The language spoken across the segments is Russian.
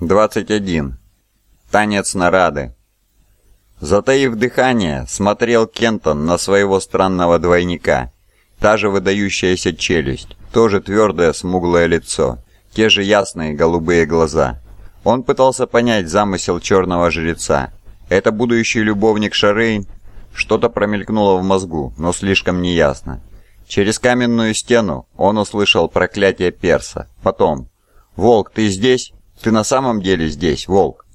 21. Танец нарады. Затаив дыхание, смотрел Кентон на своего странного двойника. Та же выдающаяся челюсть, тоже твердое смуглое лицо, те же ясные голубые глаза. Он пытался понять замысел черного жреца. Это будущий любовник Шарейн? Что-то промелькнуло в мозгу, но слишком неясно. Через каменную стену он услышал проклятие перса. Потом «Волк, ты здесь?» «Ты на самом деле здесь, волк?»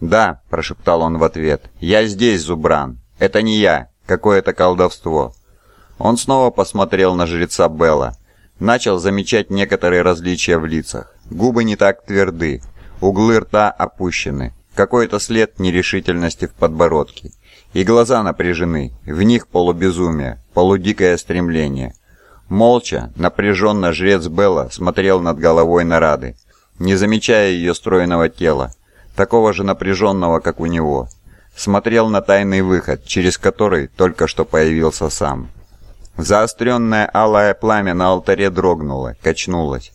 «Да», – прошептал он в ответ. «Я здесь, Зубран. Это не я. Какое-то колдовство». Он снова посмотрел на жреца Белла. Начал замечать некоторые различия в лицах. Губы не так тверды, углы рта опущены, какой-то след нерешительности в подбородке. И глаза напряжены, в них полубезумие, полудикое стремление. Молча, напряженно жрец Белла смотрел над головой Нарады не замечая ее стройного тела, такого же напряженного, как у него. Смотрел на тайный выход, через который только что появился сам. Заостренное алое пламя на алтаре дрогнуло, качнулось.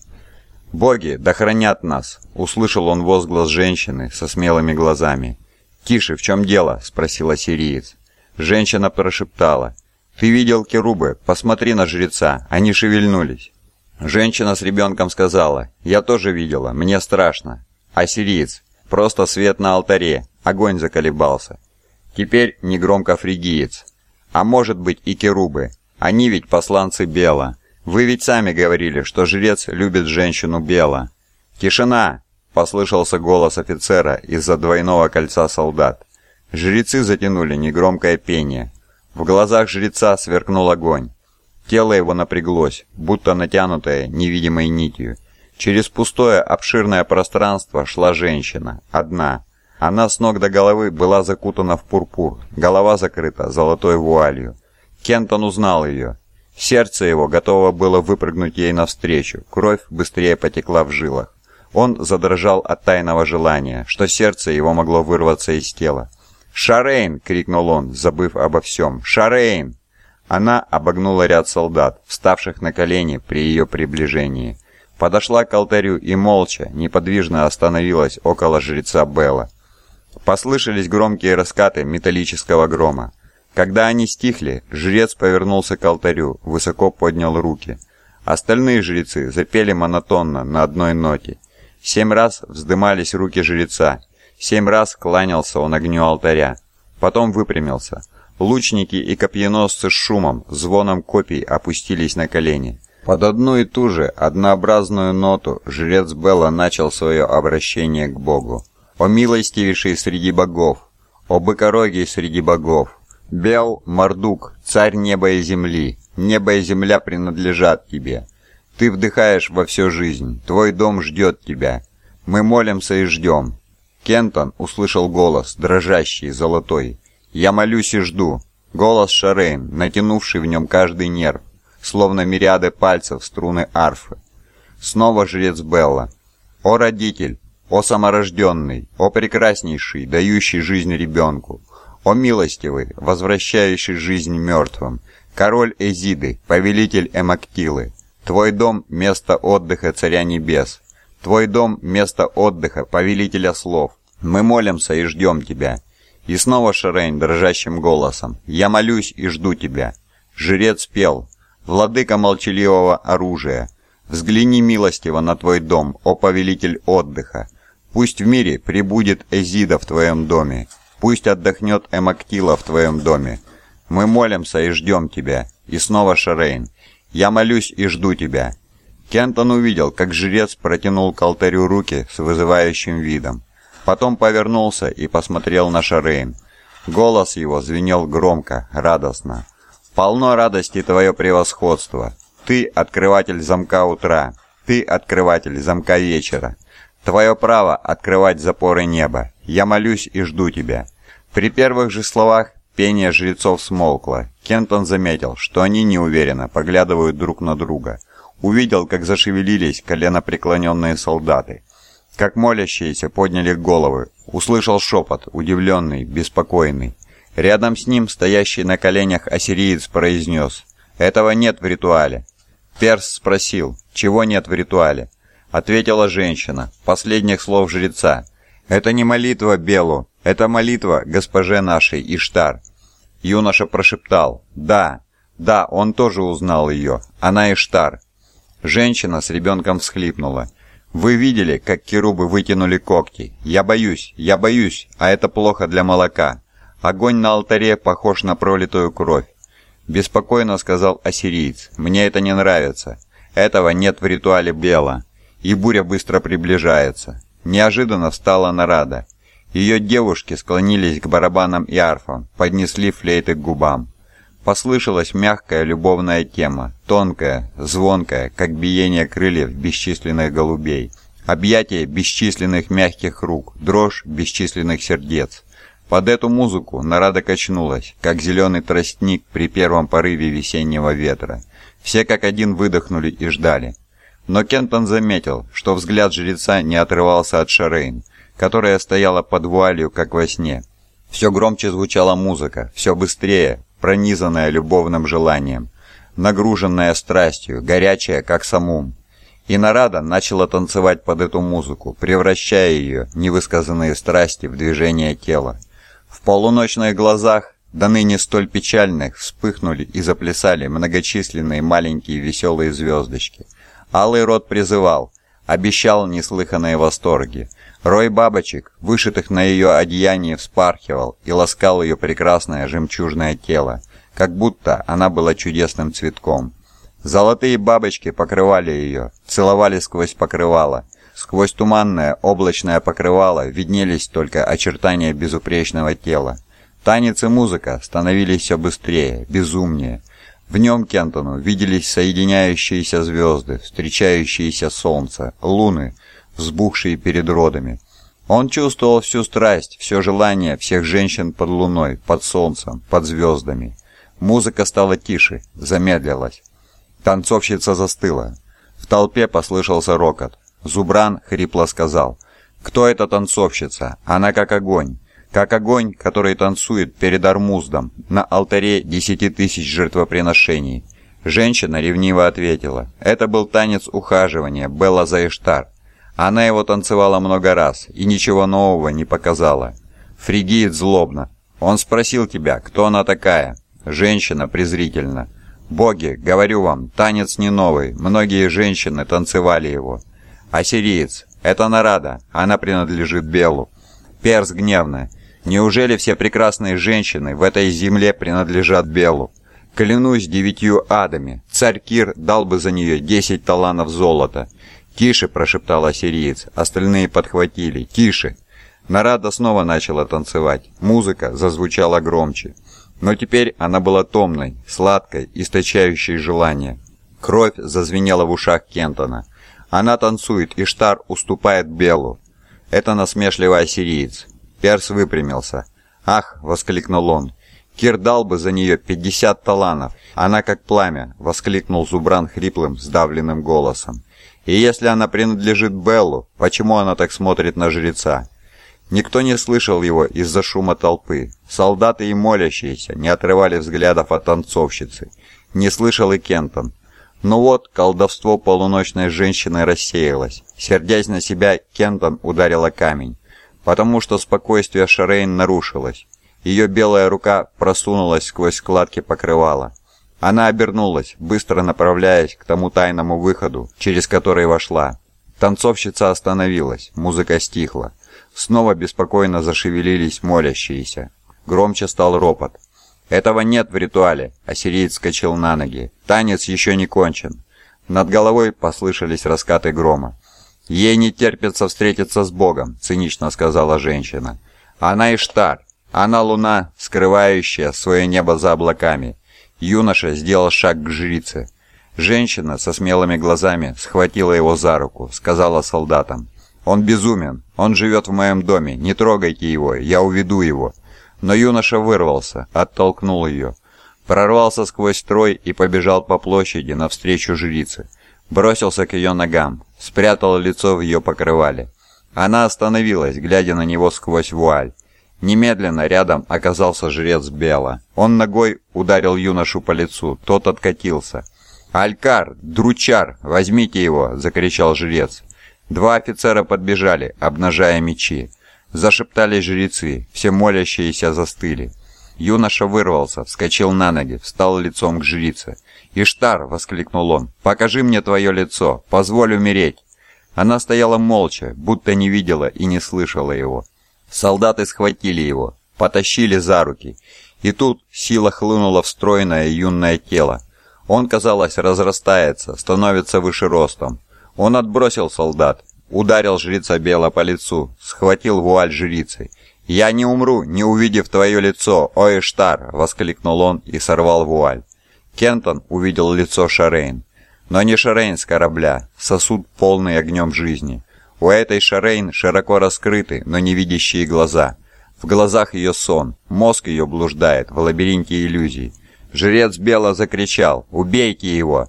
«Боги, да хранят нас!» — услышал он возглас женщины со смелыми глазами. «Тише, в чем дело?» — спросила сириец. Женщина прошептала. «Ты видел керубы? Посмотри на жреца, они шевельнулись». Женщина с ребенком сказала, «Я тоже видела, мне страшно». А сириец, просто свет на алтаре, огонь заколебался. Теперь негромко фригиец. А может быть и керубы, они ведь посланцы Бела. Вы ведь сами говорили, что жрец любит женщину Бела. «Тишина!» – послышался голос офицера из-за двойного кольца солдат. Жрецы затянули негромкое пение. В глазах жреца сверкнул огонь. Тело его напряглось, будто натянутое невидимой нитью. Через пустое обширное пространство шла женщина, одна. Она с ног до головы была закутана в пурпур, голова закрыта золотой вуалью. Кентон узнал ее. Сердце его готово было выпрыгнуть ей навстречу, кровь быстрее потекла в жилах. Он задрожал от тайного желания, что сердце его могло вырваться из тела. «Шарейн!» — крикнул он, забыв обо всем. «Шарейн!» Она обогнула ряд солдат, вставших на колени при ее приближении. Подошла к алтарю и молча, неподвижно остановилась около жреца Белла. Послышались громкие раскаты металлического грома. Когда они стихли, жрец повернулся к алтарю, высоко поднял руки. Остальные жрецы запели монотонно на одной ноте. Семь раз вздымались руки жреца, семь раз кланялся он огню алтаря. Потом выпрямился – Лучники и копьеносцы с шумом, звоном копий опустились на колени. Под одну и ту же однообразную ноту жрец Белла начал свое обращение к Богу. «О милостивейший среди богов! О быкорогий среди богов! Бел, Мардук, царь неба и земли! Небо и земля принадлежат тебе! Ты вдыхаешь во всю жизнь, твой дом ждет тебя! Мы молимся и ждем!» Кентон услышал голос, дрожащий, золотой. Я молюсь и жду. Голос Шарейн, натянувший в нем каждый нерв, словно мириады пальцев струны арфы. Снова жрец Белла. «О родитель! О саморожденный! О прекраснейший, дающий жизнь ребенку! О милостивый, возвращающий жизнь мертвым! Король Эзиды, повелитель Эмактилы! Твой дом – место отдыха Царя Небес! Твой дом – место отдыха Повелителя Слов! Мы молимся и ждем Тебя!» И снова Шерейн дрожащим голосом. «Я молюсь и жду тебя». Жрец пел. «Владыка молчаливого оружия, взгляни милостиво на твой дом, о повелитель отдыха. Пусть в мире прибудет Эзида в твоем доме, пусть отдохнет Эмактила в твоем доме. Мы молимся и ждем тебя». И снова Шерейн. «Я молюсь и жду тебя». Кентон увидел, как жрец протянул к алтарю руки с вызывающим видом. Потом повернулся и посмотрел на Шарейн. Голос его звенел громко, радостно. «Полно радости твое превосходство. Ты — открыватель замка утра. Ты — открыватель замка вечера. Твое право открывать запоры неба. Я молюсь и жду тебя». При первых же словах пение жрецов смолкло. Кентон заметил, что они неуверенно поглядывают друг на друга. Увидел, как зашевелились коленопреклоненные солдаты как молящиеся подняли головы. Услышал шепот, удивленный, беспокойный. Рядом с ним, стоящий на коленях ассириец, произнес «Этого нет в ритуале». Перс спросил «Чего нет в ритуале?» Ответила женщина. Последних слов жреца. «Это не молитва Белу, это молитва госпоже нашей Иштар». Юноша прошептал. «Да, да, он тоже узнал ее. Она Иштар». Женщина с ребенком всхлипнула. «Вы видели, как керубы вытянули когти? Я боюсь, я боюсь, а это плохо для молока. Огонь на алтаре похож на пролитую кровь. Беспокойно сказал ассириец. Мне это не нравится. Этого нет в ритуале Бела. И буря быстро приближается. Неожиданно встала Нарада. Ее девушки склонились к барабанам и арфам, поднесли флейты к губам. Послышалась мягкая любовная тема, тонкая, звонкая, как биение крыльев бесчисленных голубей, объятие бесчисленных мягких рук, дрожь бесчисленных сердец. Под эту музыку Нарада качнулась, как зеленый тростник при первом порыве весеннего ветра. Все как один выдохнули и ждали. Но Кентон заметил, что взгляд жреца не отрывался от Шарейн, которая стояла под вуалью, как во сне. Все громче звучала музыка, все быстрее, пронизанная любовным желанием, нагруженная страстью, горячая, как самум. И Нарада начала танцевать под эту музыку, превращая ее, невысказанные страсти, в движение тела. В полуночных глазах, до ныне столь печальных, вспыхнули и заплясали многочисленные маленькие веселые звездочки. Алый рот призывал, обещал неслыханные восторги. Рой бабочек, вышитых на ее одеянии, вспархивал и ласкал ее прекрасное жемчужное тело, как будто она была чудесным цветком. Золотые бабочки покрывали ее, целовали сквозь покрывало, Сквозь туманное облачное покрывало виднелись только очертания безупречного тела. Танец и музыка становились все быстрее, безумнее. В нем Кентону виделись соединяющиеся звезды, встречающиеся солнце, луны, взбухшие перед родами. Он чувствовал всю страсть, все желание всех женщин под луной, под солнцем, под звездами. Музыка стала тише, замедлилась. Танцовщица застыла. В толпе послышался рокот. Зубран хрипло сказал. «Кто эта танцовщица? Она как огонь. Как огонь, который танцует перед Армуздом на алтаре десяти тысяч жертвоприношений». Женщина ревниво ответила. Это был танец ухаживания Белла Заиштар. Она его танцевала много раз и ничего нового не показала. Фригиет злобно. Он спросил тебя, кто она такая? Женщина презрительно. «Боги, говорю вам, танец не новый, многие женщины танцевали его. «Ассириец, это Нарада, она принадлежит Белу». Перс гневно. «Неужели все прекрасные женщины в этой земле принадлежат Белу?» Клянусь девятью адами, царь Кир дал бы за нее десять таланов золота. «Тише!» – прошептал ассириец, остальные подхватили. «Тише!» Нарада снова начала танцевать. Музыка зазвучала громче. Но теперь она была томной, сладкой, источающей желание. Кровь зазвенела в ушах Кентона. Она танцует, и Штар уступает Белу. Это насмешливый ассириец. Перс выпрямился. «Ах!» — воскликнул он. «Кир дал бы за нее пятьдесят таланов. Она как пламя!» — воскликнул Зубран хриплым, сдавленным голосом. «И если она принадлежит Беллу, почему она так смотрит на жреца?» Никто не слышал его из-за шума толпы. Солдаты и молящиеся не отрывали взглядов от танцовщицы. Не слышал и Кентон. Ну вот, колдовство полуночной женщины рассеялось. Сердясь на себя, Кентон ударила камень, потому что спокойствие Шарейн нарушилось. Ее белая рука просунулась сквозь складки покрывала. Она обернулась, быстро направляясь к тому тайному выходу, через который вошла. Танцовщица остановилась, музыка стихла. Снова беспокойно зашевелились молящиеся. Громче стал ропот. «Этого нет в ритуале», — ассириец скачал на ноги. «Танец еще не кончен». Над головой послышались раскаты грома. «Ей не терпится встретиться с Богом», — цинично сказала женщина. «Она Иштар. Она луна, скрывающая свое небо за облаками». Юноша сделал шаг к жрице. Женщина со смелыми глазами схватила его за руку, сказала солдатам. «Он безумен. Он живет в моем доме. Не трогайте его. Я уведу его». Но юноша вырвался, оттолкнул ее, прорвался сквозь строй и побежал по площади навстречу жрице. Бросился к ее ногам, спрятал лицо в ее покрывале. Она остановилась, глядя на него сквозь вуаль. Немедленно рядом оказался жрец Бела. Он ногой ударил юношу по лицу, тот откатился. «Алькар! Дручар! Возьмите его!» — закричал жрец. Два офицера подбежали, обнажая мечи. Зашептали жрецы, все молящиеся застыли. Юноша вырвался, вскочил на ноги, встал лицом к жрице. «Иштар!» — воскликнул он. «Покажи мне твое лицо! Позволь умереть!» Она стояла молча, будто не видела и не слышала его. Солдаты схватили его, потащили за руки. И тут сила хлынула в стройное юное тело. Он, казалось, разрастается, становится выше ростом. Он отбросил солдат, ударил жрица Бела по лицу, схватил вуаль жрицы. «Я не умру, не увидев твое лицо, о Иштар!» — воскликнул он и сорвал вуаль. Кентон увидел лицо Шарейн. Но не Шарейн с корабля, сосуд полный огнем жизни. У этой Шарейн широко раскрыты, но невидящие глаза. В глазах ее сон, мозг ее блуждает в лабиринте иллюзий. Жрец Бела закричал «Убейте его!»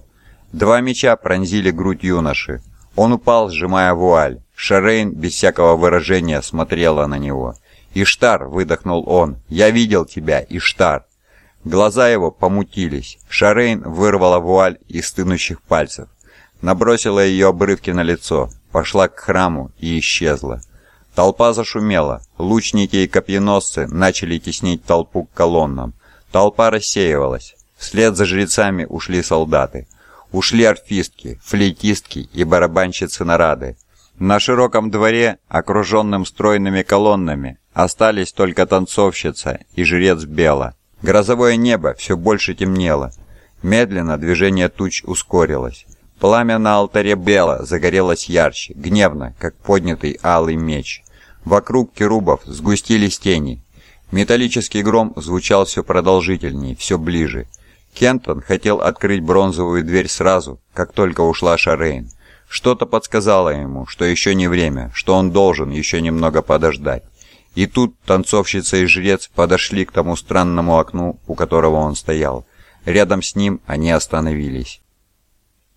Два меча пронзили грудь юноши. Он упал, сжимая вуаль. Шарейн без всякого выражения смотрела на него. «Иштар!» — выдохнул он. «Я видел тебя, Иштар!» Глаза его помутились. Шарейн вырвала вуаль из стынущих пальцев. Набросила ее обрывки на лицо. Пошла к храму и исчезла. Толпа зашумела. Лучники и копьеносцы начали теснить толпу к колоннам. Толпа рассеивалась. Вслед за жрецами ушли солдаты. Ушли арфистки, флейтистки и барабанщицы нарады. На широком дворе, окруженным стройными колоннами, остались только танцовщица и жрец Бела. Грозовое небо все больше темнело. Медленно движение туч ускорилось. Пламя на алтаре Бела загорелось ярче, гневно, как поднятый алый меч. Вокруг керубов сгустились тени. Металлический гром звучал все продолжительнее, все ближе. Кентон хотел открыть бронзовую дверь сразу, как только ушла Шарейн. Что-то подсказало ему, что еще не время, что он должен еще немного подождать. И тут танцовщица и жрец подошли к тому странному окну, у которого он стоял. Рядом с ним они остановились.